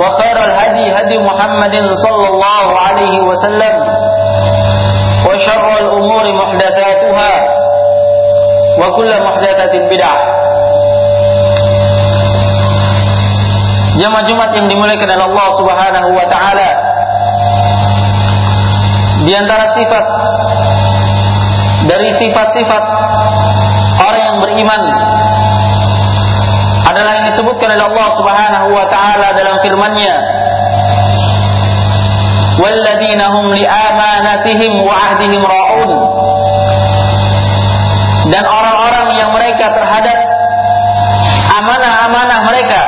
وخير الهدي هدي محمد صلى الله عليه وسلم وشر الأمور محدثاتها وكل محدثة بدعة Jamaah Jumat yang dimuliakan oleh Allah Subhanahu wa taala. Di antara sifat dari sifat-sifat orang yang beriman adalah yang disebutkan oleh Allah Subhanahu wa taala dalam firman-Nya. Walladzina hum liamanatihim wa ahdihim raun. Dan orang-orang yang mereka terhadap amanah-amanah mereka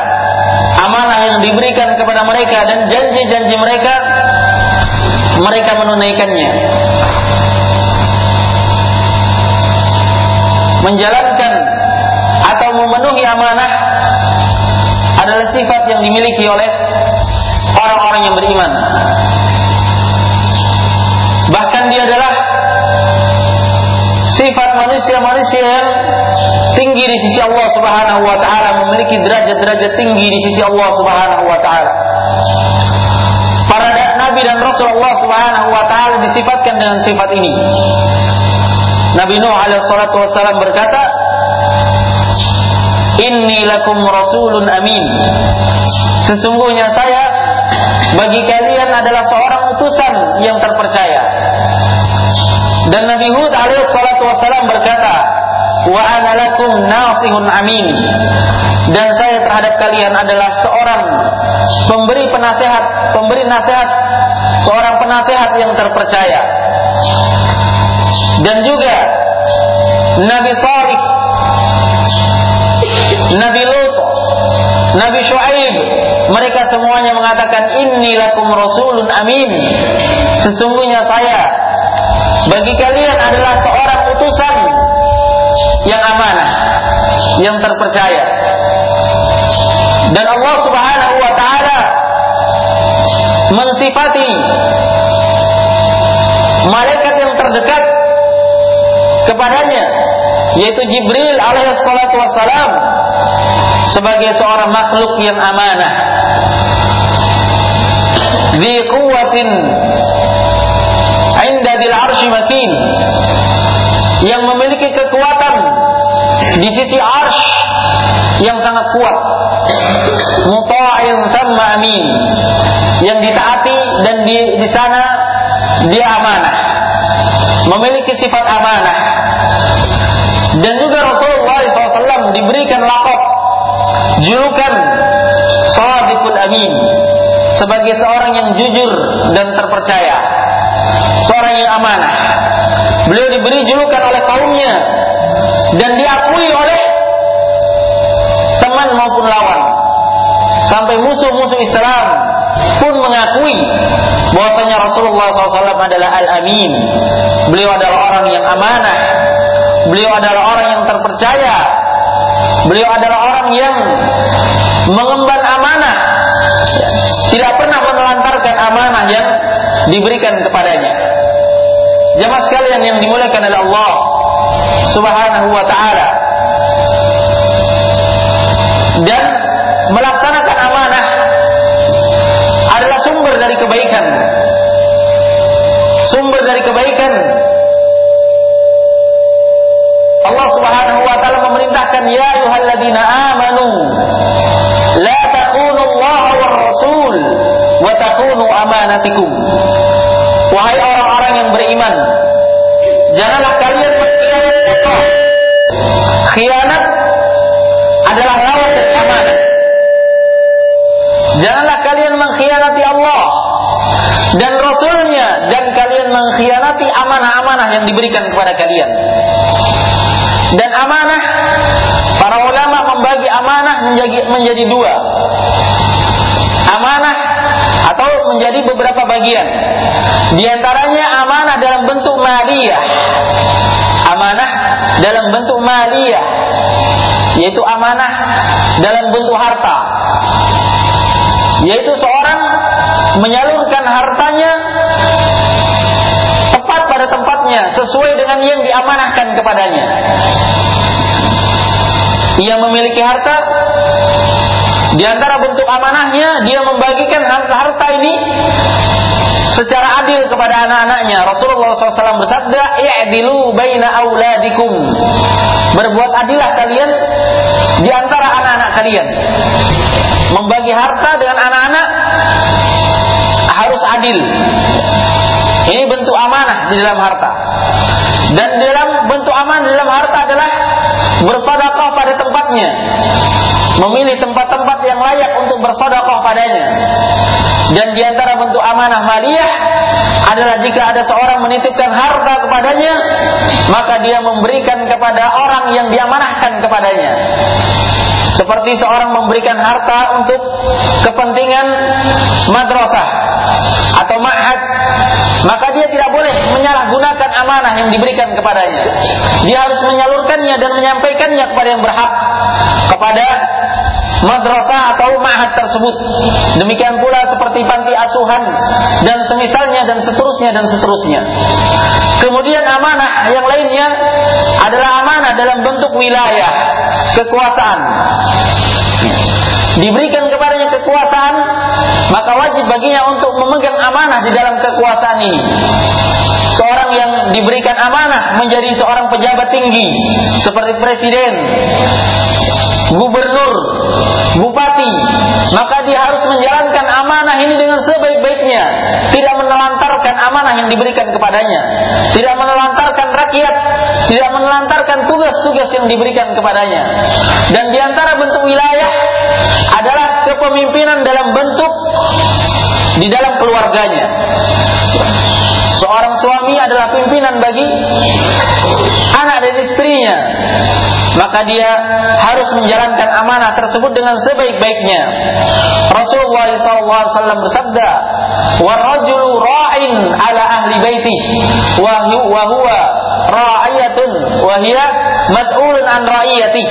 amanah yang diberikan kepada mereka dan janji-janji mereka mereka menunaikannya. Menjalankan sifat yang dimiliki oleh orang-orang yang beriman. Bahkan dia adalah sifat manusia-manusia yang tinggi di sisi Allah Subhanahu wa taala memiliki derajat-derajat tinggi di sisi Allah Subhanahu wa taala. Para nabi dan rasul Allah Subhanahu wa taala disifatkan dengan sifat ini. Nabi Nuh alaihi salatu wasallam berkata Inni lakum rasulun amin. Sesungguhnya saya bagi kalian adalah seorang utusan yang terpercaya. Dan Nabi Hud alaihi salatu berkata wa ana lakum nasihun amin. Dan saya terhadap kalian adalah seorang pemberi penasehat pemberi nasihat seorang penasehat yang terpercaya. Dan juga Nabi Salih Nabi Lut Nabi Shu'aib mereka semuanya mengatakan inni lakum rasulun amin. Sesungguhnya saya bagi kalian adalah seorang utusan yang amanah yang terpercaya. Dan Allah Subhanahu wa taala mensifati malaikat yang terdekat kepadanya yaitu Jibril alaihi salatu wassalam sebagai seorang makhluk yang amanah. Di kuwatin inda dil arsy makin yang memiliki kekuatan di sisi arsh yang sangat kuat. Muta'in sama amin. Yang ditaati dan di di sana dia amanah. Memiliki sifat amanah dan juga Rasulullah SAW diberikan lakop julukan Sadiqul Amin. Sebagai seorang yang jujur dan terpercaya. Seorang yang amanah. Beliau diberi julukan oleh kaumnya. Dan diakui oleh teman maupun lawan. Sampai musuh-musuh Islam pun mengakui bahwasanya Rasulullah SAW adalah Al-Amin. Beliau adalah orang yang amanah beliau adalah orang yang terpercaya beliau adalah orang yang mengemban amanah tidak pernah menelantarkan amanah yang diberikan kepadanya. Jamaah sekalian yang dimuliakan oleh Allah Subhanahu wa taala. Takunu amanatikum. Wahai orang-orang yang beriman, janganlah kalian Allah. Khianat adalah lawan dari amanah. Janganlah kalian mengkhianati Allah dan Rasulnya dan kalian mengkhianati amanah-amanah yang diberikan kepada kalian. Dan amanah, para ulama membagi amanah menjadi, menjadi dua. Amanah atau menjadi beberapa bagian. Di antaranya amanah dalam bentuk maliyah. Amanah dalam bentuk maliyah yaitu amanah dalam bentuk harta. Yaitu seorang menyalurkan hartanya tepat pada tempatnya sesuai dengan yang diamanahkan kepadanya. Ia memiliki harta di antara bentuk amanahnya dia membagikan harta-harta ini secara adil kepada anak-anaknya. Rasulullah SAW bersabda, "I'dilu baina auladikum." Berbuat adillah kalian di antara anak-anak kalian. Membagi harta dengan anak-anak harus adil. Ini bentuk amanah di dalam harta. Dan dalam bentuk amanah di dalam harta adalah bersedekah pada tempatnya. Memilih tempat-tempat yang layak untuk bersedekah padanya. Dan di antara bentuk amanah maliyah adalah jika ada seorang menitipkan harta kepadanya, maka dia memberikan kepada orang yang diamanahkan kepadanya. Seperti seorang memberikan harta untuk kepentingan madrasah atau ma'had, maka dia tidak boleh menyalahgunakan amanah yang diberikan kepadanya. Dia harus menyalurkannya dan menyampaikannya kepada yang berhak, kepada madrasah atau ma'had tersebut. Demikian pula seperti panti asuhan dan semisalnya dan seterusnya dan seterusnya. Kemudian amanah yang lainnya adalah amanah dalam bentuk wilayah, kekuasaan. Diberikan kepadanya kekuasaan, maka wajib baginya untuk memegang amanah di dalam kekuasaan ini. Seorang yang diberikan amanah menjadi seorang pejabat tinggi seperti presiden, gubernur, bupati, maka dia harus menjalankan amanah ini dengan sebaik-baiknya, tidak menelantarkan amanah yang diberikan kepadanya, tidak menelantarkan rakyat, tidak menelantarkan tugas-tugas yang diberikan kepadanya. Dan di antara bentuk wilayah adalah kepemimpinan dalam bentuk di dalam keluarganya. Seorang suami adalah pimpinan bagi. Maka dia harus menjalankan amanah tersebut dengan sebaik-baiknya. Rasulullah SAW bersabda, "Warajulu ra'in ala ahli baiti wa huwa ra'iyatun wa mas'ulun an ra'iyati."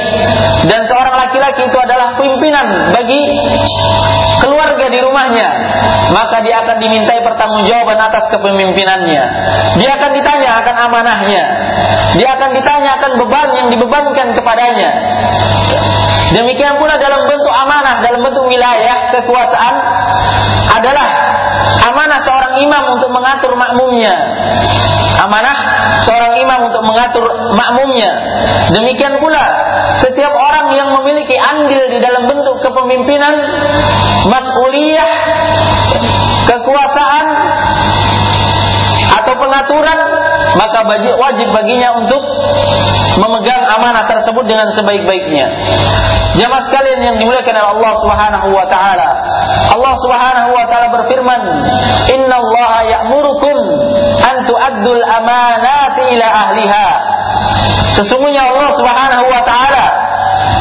Dan seorang laki-laki itu adalah pimpinan bagi keluarga di rumahnya, maka dia akan dimintai pertanggungjawaban atas kepemimpinannya. Dia akan ditanya akan amanahnya. Dia akan ditanya akan beban yang dibebankan kepadanya. Demikian pula dalam bentuk amanah, dalam bentuk wilayah kekuasaan adalah amanah seorang imam untuk mengatur makmumnya. Amanah seorang imam untuk mengatur makmumnya. Demikian pula setiap orang yang memiliki andil di dalam bentuk kepemimpinan, mas'uliyah, kekuasaan atau pengaturan maka wajib baginya untuk memegang amanah tersebut dengan sebaik-baiknya. Jamaah sekalian yang dimuliakan oleh Allah Subhanahu wa taala. Allah Subhanahu wa taala berfirman, "Inna Allah ya'murukum an tu'addul amanati ila ahliha." Sesungguhnya Allah Subhanahu wa taala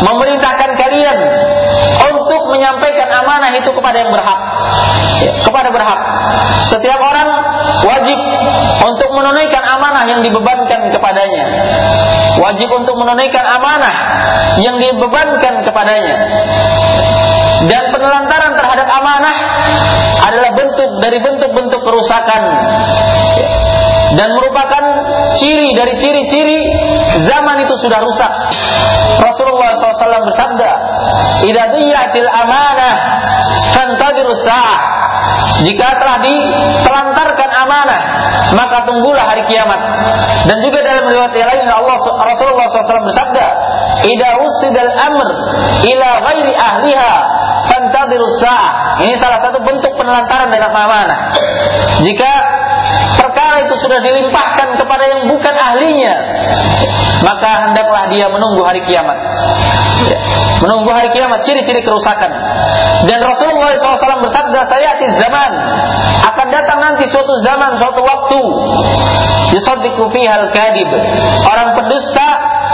memerintahkan kalian menyampaikan amanah itu kepada yang berhak. Kepada berhak. Setiap orang wajib untuk menunaikan amanah yang dibebankan kepadanya. Wajib untuk menunaikan amanah yang dibebankan kepadanya. Dan penelantaran terhadap amanah adalah bentuk dari bentuk-bentuk kerusakan dan merupakan ciri dari ciri-ciri zaman itu sudah rusak. Rasulullah SAW bersabda, "Idza amanah fantadiru sa'ah." Jika telah ditelantarkan amanah, maka tunggulah hari kiamat. Dan juga dalam riwayat yang lain Allah Rasulullah SAW bersabda, "Idza usidal amr ila ghairi ahliha fantadiru sa'ah." Ini salah satu bentuk penelantaran dalam amanah. Jika perkara itu sudah dilimpahkan kepada yang bukan ahlinya, maka hendaklah dia menunggu hari kiamat. Ya. Menunggu hari kiamat, ciri-ciri kerusakan. Dan Rasulullah SAW bersabda, saya zaman akan datang nanti suatu zaman, suatu waktu. Yusaddiqu fihal kadib. Orang pendusta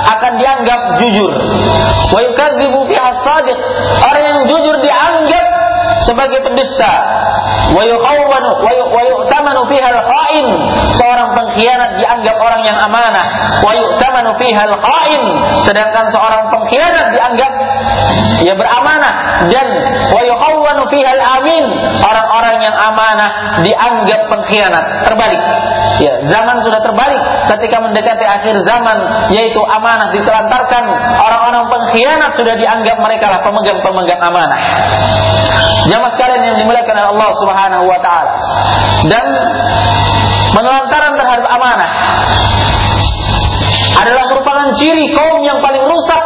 akan dianggap jujur. Wa yukadzibu fiha sadiq. Orang yang jujur dianggap sebagai pendusta. Wa wa yu'tamanu fiha al-kha'in seorang pengkhianat dianggap orang yang amanah. Wa yu'tamanu fiha al-kha'in sedangkan seorang pengkhianat dianggap ya beramanah dan wa yuqawwanu fiha al-amin orang-orang yang amanah dianggap pengkhianat terbalik. Ya zaman sudah terbalik ketika mendekati akhir zaman yaitu amanah ditelantarkan. Orang-orang pengkhianat sudah dianggap mereka lah pemegang-pemegang amanah. Jamaah sekalian yang dimuliakan oleh Allah Subhanahu wa taala. Dan menelantaran terhadap amanah adalah merupakan ciri kaum yang paling rusak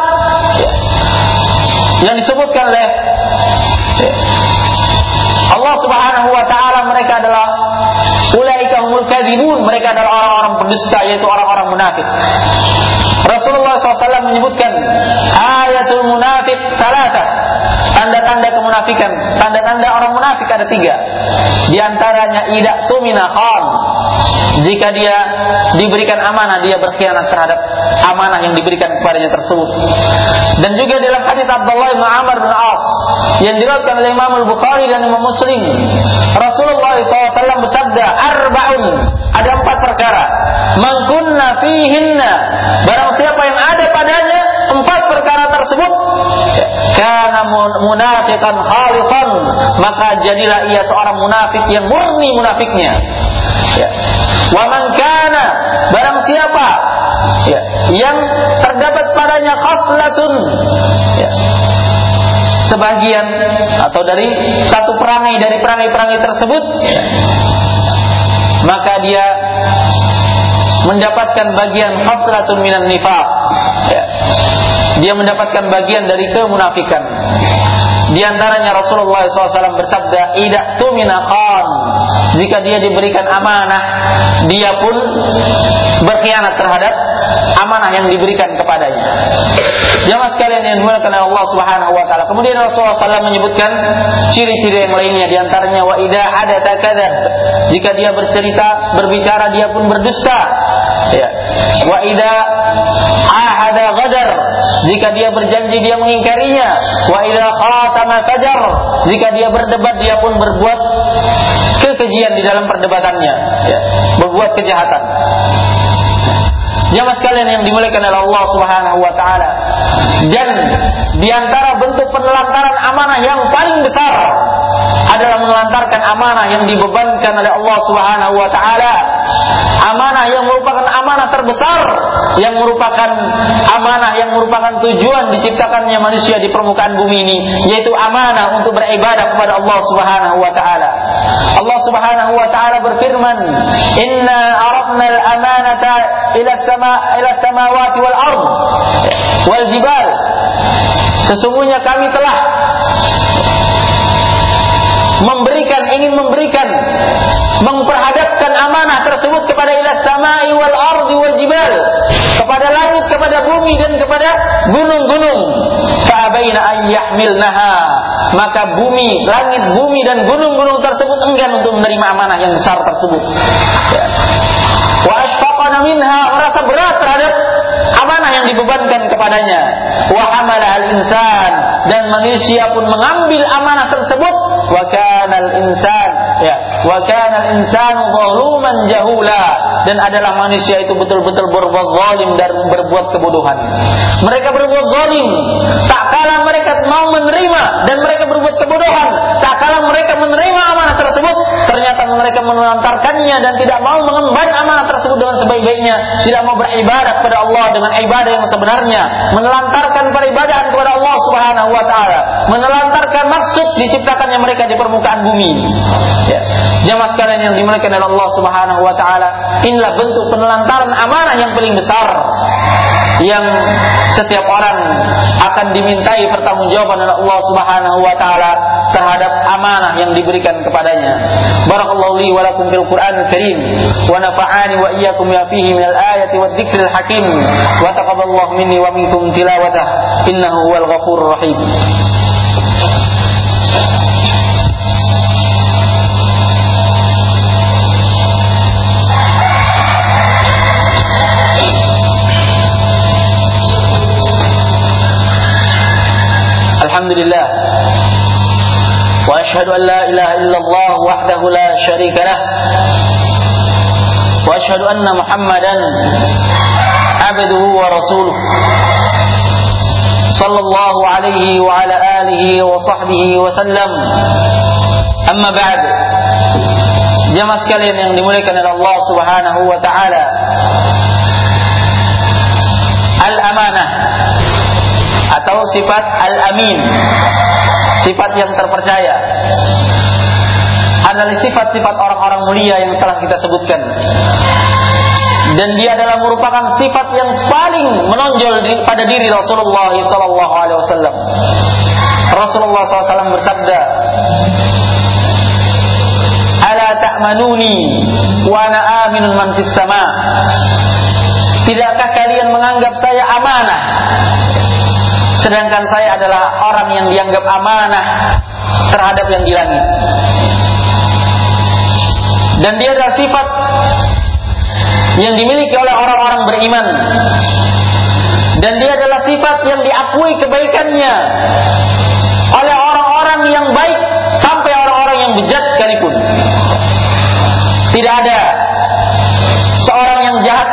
yang disebutkan oleh Allah Subhanahu wa taala mereka adalah ulaika humul kadzibun mereka adalah orang-orang pendusta yaitu orang-orang munafik. Rasulullah SAW menyebutkan ayatul munafik tanda-tanda kemunafikan. Tanda-tanda orang munafik ada tiga. Di antaranya idak tumina khan jika dia diberikan amanah dia berkhianat terhadap amanah yang diberikan kepadanya tersebut. Dan juga dalam hadis Abdullah bin Amr bin As yang diriwayatkan oleh Imam Al-Bukhari dan Imam Muslim Rasulullah SAW bersabda arba'un. Ada empat perkara. Mangkunna fihinna. Barang siapa yang ada padanya empat perkara tersebut karena munafikan khalisan maka jadilah ia seorang munafik yang murni munafiknya ya. wa kana barang siapa ya, yang terdapat padanya khaslatun ya, sebagian atau dari satu perangai dari perangai-perangai tersebut maka dia mendapatkan bagian khaslatun minan nifaq ya. Dia mendapatkan bagian dari kemunafikan di antaranya Rasulullah SAW bersabda, "Idak tumina khan." Jika dia diberikan amanah, dia pun berkhianat terhadap amanah yang diberikan kepadanya. Jamaah sekalian yang dimuliakan oleh Allah Subhanahu wa taala. Kemudian Rasulullah SAW menyebutkan ciri-ciri yang lainnya di antaranya wa idza hadatsa kadzab. Jika dia bercerita, berbicara dia pun berdusta. Ya. Wa ghadar. Jika dia berjanji dia mengingkarinya. Wa idza khatama fajar. Jika dia berdebat dia pun berbuat kekejian di dalam perdebatannya, ya. berbuat kejahatan. Jamaah sekalian yang dimuliakan oleh Allah Subhanahu wa taala. Dan di antara bentuk penelantaran amanah yang paling besar adalah menelantarkan amanah yang dibebankan oleh Allah Subhanahu wa taala. Amanah yang merupakan amanah terbesar yang merupakan amanah yang merupakan tujuan diciptakannya manusia di permukaan bumi ini yaitu amanah untuk beribadah kepada Allah Subhanahu wa taala. Allah Subhanahu wa taala berfirman, "Inna arafna al-amanata ila sama ila samawati wal ard wal jibal." Sesungguhnya kami telah memberikan ingin memberikan memperhadapkan amanah tersebut kepada ilas samai wal ardi wal jibal kepada langit kepada bumi dan kepada gunung-gunung. Fa'abaina an yahmilnaha. Maka bumi langit bumi dan gunung-gunung tersebut enggan untuk menerima amanah yang besar tersebut. Ya. minha merasa berat terhadap amanah yang dibebankan kepadanya? Wa hamala al insan dan manusia pun mengambil amanah tersebut. Wa kana al insan ya. Wa kana al insanu zaluman jahula. Dan adalah manusia itu betul-betul berbuat zalim dan berbuat kebodohan. Mereka berbuat zalim. Tak kala malaikat mau menerima dan mereka berbuat kebodohan, tak kala mereka menerima amanah tersebut, ternyata mereka menelantarkannya dan tidak mau mengemban amanah tersebut dengan sebaik-baiknya, tidak mau beribadah kepada Allah dengan ibadah yang sebenarnya, menelantarkan peribadahan kepada Allah Subhanahu wa taala, menelantarkan maksud diciptakannya mereka di permukaan bumi. Ya. Jamaah sekalian yang dimuliakan oleh Allah Subhanahu wa taala, inilah bentuk penelantaran amanah yang paling besar yang setiap orang akan dimintai pertanggungjawaban oleh Allah Subhanahu wa taala terhadap amanah yang diberikan kepadanya. Barakallahu li wa lakum fil Qur'anil Karim wa nafa'ani wa iyyakum ya fihi minal ayati wad dzikril hakim wa taqabbalallahu minni wa minkum tilawatah innahu huwal ghafurur rahim. الحمد لله. وأشهد أن لا إله إلا الله وحده لا شريك له. وأشهد أن محمدا عبده ورسوله. صلى الله عليه وعلى آله وصحبه وسلم. أما بعد Jamaah sekalian yang dimuliakan oleh Allah Subhanahu wa taala. Al-amanah sifat al-amin. Sifat yang terpercaya. Adalah sifat-sifat orang-orang mulia yang telah kita sebutkan. Dan dia adalah merupakan sifat yang paling menonjol di, pada diri Rasulullah wasallam. Rasulullah SAW bersabda Ala ta'manuni wa ana aminun man fis sama. Tidakkah kalian menganggap saya amanah Sedangkan saya adalah orang yang dianggap amanah terhadap yang di langit. Dan dia adalah sifat yang dimiliki oleh orang-orang beriman. Dan dia adalah sifat yang diakui kebaikannya oleh orang-orang yang baik sampai orang-orang yang bejat sekalipun. Tidak ada seorang yang jahat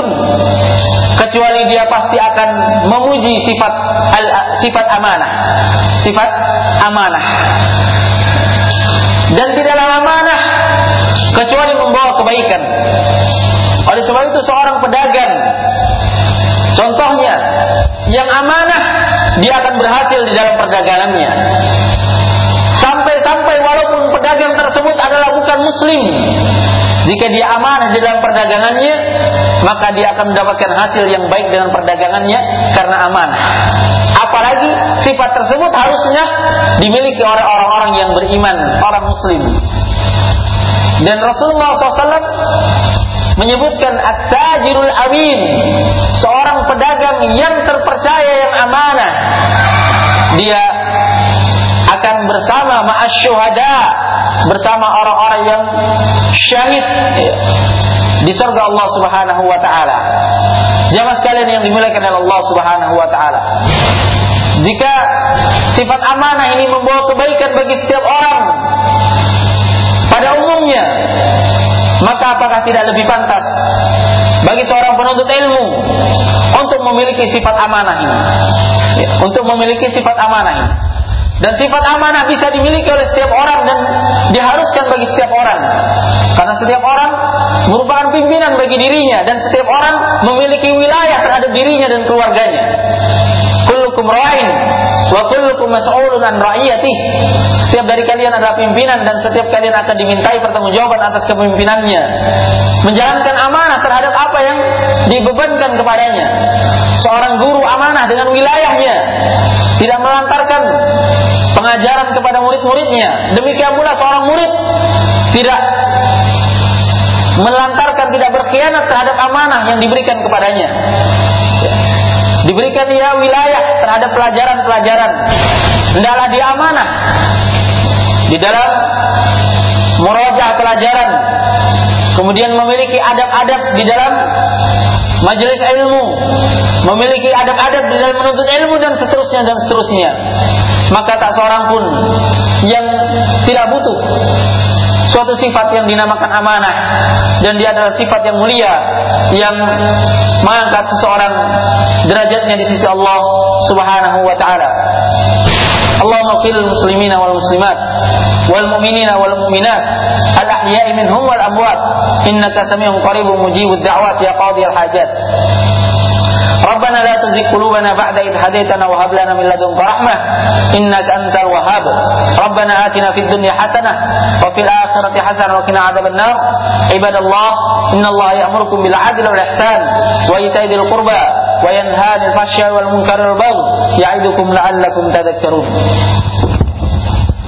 sekalipun kecuali dia pasti akan memuji sifat al, sifat amanah. Sifat amanah. Dan tidaklah amanah kecuali membawa kebaikan. Oleh sebab itu seorang pedagang contohnya yang amanah dia akan berhasil di dalam perdagangannya. Sampai-sampai walaupun pedagang tersebut adalah bukan muslim jika dia amanah di dalam perdagangannya, maka dia akan mendapatkan hasil yang baik dengan perdagangannya karena amanah. Apalagi sifat tersebut harusnya dimiliki oleh orang-orang yang beriman, orang muslim. Dan Rasulullah SAW menyebutkan at-tajirul amin, seorang pedagang yang terpercaya yang amanah. Dia akan bersama ma'asyuhada bersama orang-orang yang syahid di surga Allah Subhanahu wa taala. Jamaah sekalian yang dimuliakan oleh Allah Subhanahu wa taala. Jika sifat amanah ini membawa kebaikan bagi setiap orang pada umumnya, maka apakah tidak lebih pantas bagi seorang penuntut ilmu untuk memiliki sifat amanah ini? Ya, untuk memiliki sifat amanah ini. Dan sifat amanah bisa dimiliki oleh setiap orang dan diharuskan bagi setiap orang. Karena setiap orang merupakan pimpinan bagi dirinya dan setiap orang memiliki wilayah terhadap dirinya dan keluarganya. Kullukum ra'in wa kullukum mas'ulun an ra'iyatih. Setiap dari kalian adalah pimpinan dan setiap kalian akan dimintai pertanggungjawaban atas kepemimpinannya. Menjalankan amanah terhadap apa yang dibebankan kepadanya. Seorang guru amanah dengan wilayahnya tidak melantarkan pengajaran kepada murid-muridnya. Demikian pula seorang murid tidak melantarkan tidak berkhianat terhadap amanah yang diberikan kepadanya. Diberikan dia wilayah terhadap pelajaran-pelajaran. Hendaklah dia amanah di dalam murajaah pelajaran. Kemudian memiliki adab-adab di dalam majelis ilmu, memiliki adab-adab di dalam menuntut ilmu dan seterusnya dan seterusnya. Maka tak seorang pun yang tidak butuh suatu sifat yang dinamakan amanah. Dan dia adalah sifat yang mulia yang mengangkat seseorang derajatnya di sisi Allah Subhanahu wa taala. Allahumma fil muslimina wal muslimat wal mu'minina wal mu'minat al ahya'i minhum wal amwat. Innaka samiun qaribun mujibud da'wat ya qadi al hajat ربنا لا تزغ قلوبنا بعد إذ هديتنا وهب لنا من لدنك رحمة إنك أنت الوهاب. ربنا آتنا في الدنيا حسنة وفي الآخرة حسنة وقنا عذاب النار. عباد الله إن الله يأمركم بالعدل والإحسان وإيتاء ذي القربى وينهى عن الفحشاء والمنكر والبغي. يعظكم لعلكم تذكرون.